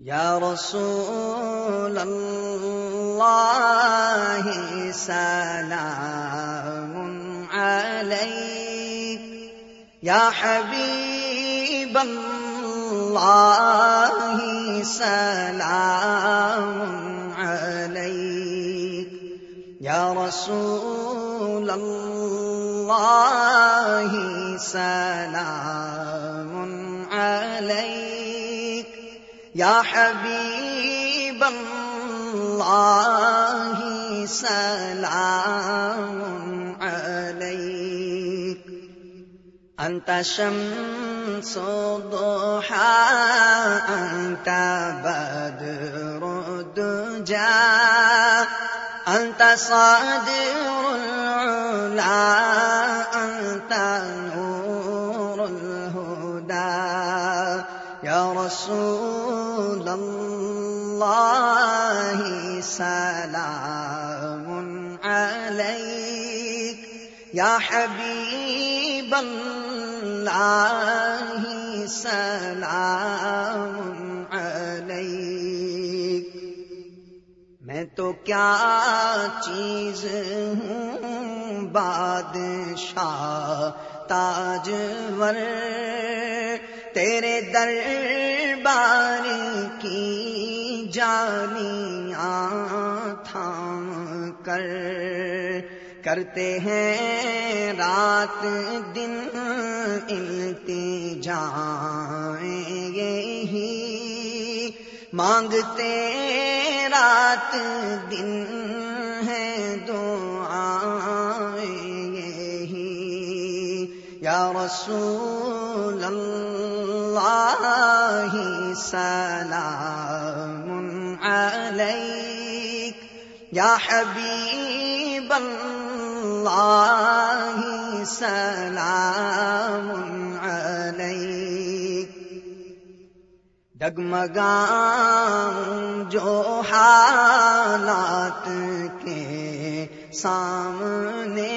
یا رسول اللہ سلام علیک یا حبیب اللہ سلام علیک یا رسول اللہ سلام یا حبیب اللہ سلام علیک۔ انت شمس ضحا انت بدر دجا انت صادر العلا۔ یا رسول اللہ سلام علیک یا حبیب اللہ سلام علیک میں تو کیا چیز ہوں بادشاہ تاجور تیرے دربار کی جانیاں تھام کر کرتے ہیں رات دن التجائیں یہی مانگتے رات دن ہے دعائیں یہی یا رسول سلام علیک یا حبیب اللہ سلام علیک ڈگمگاؤں جو حالات کے سامنے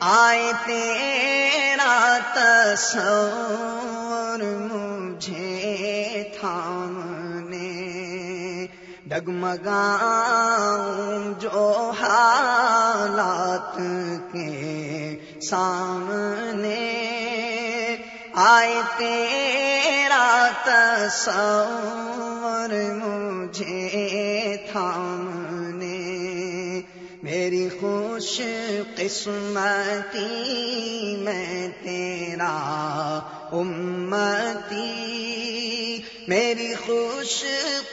آئے تیرا تصور ڈگمگاؤں جو حالات کے سامنے آئے تیرا تصور مجھے تھامنے، میری خوش قسمتی میں تیرا امتی، میری خوش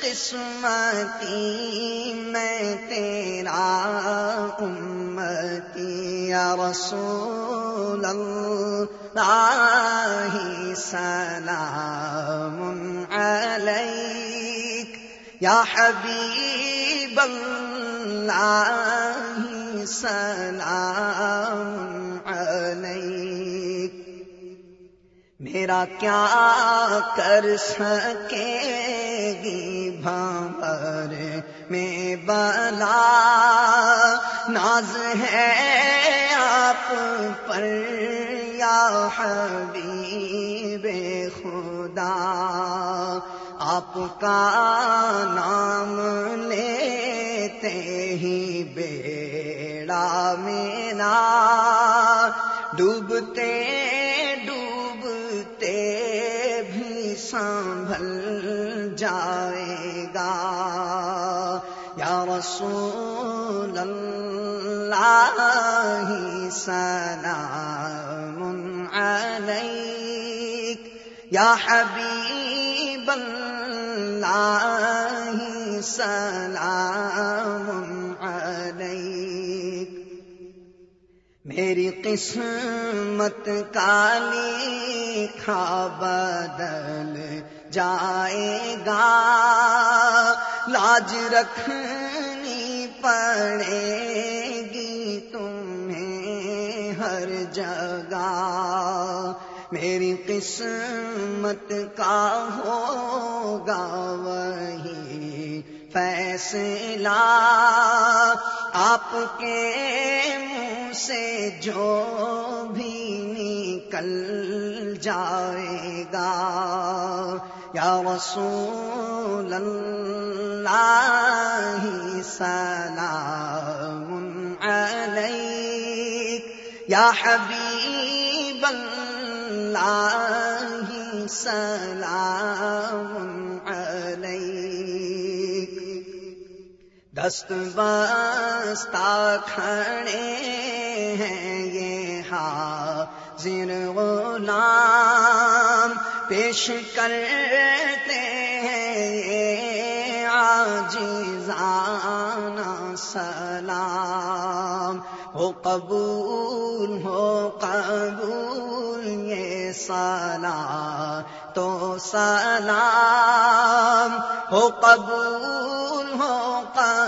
قسمتی میں تیرا امتی، یا رسول اللہ، سلام علیک، یا حبیب اللہ، سلام علیک۔ میرا کیا کر سکے؟ گی بھور میں بلا ناز ہے آپ پر یا حبیب خدا۔ آپ کا نام لیتے ہی بیڑا میرا ڈوبتے ڈوبتے سنبھل جائے گا۔ یا رسول اللہ سلام علیک۔ یا حبیب اللہ سلام علیک۔ میری قسمت کا لکھا بدل جائے گا۔ لاج رکھنی پڑے گی تمہیں ہر جگہ۔ میری قسمت کا ہوگا وہی فیصلہ۔ آپ کے منہ سے جو بھی نکل جائے گا۔ یا رسول اللہ سلام علیک۔ یا حبیب اللہ سلام دست بستا کھڑے ہیں یہ حاضر غلام پیش کرتے ہیں آجزانہ سلام ہو قبول ہو قبول، یہ سلا تو سلام ہو قبول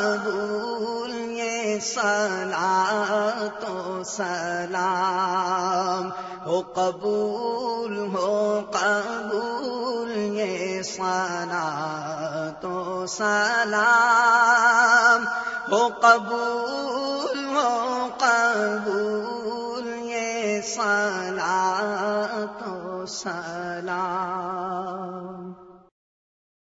قبول، یہ سلا تو سلام۔ ہو قبول ہو قبول، یہ سلا تو سلام۔ ہو قبول ہو قبول، یہ سلا تو سلام۔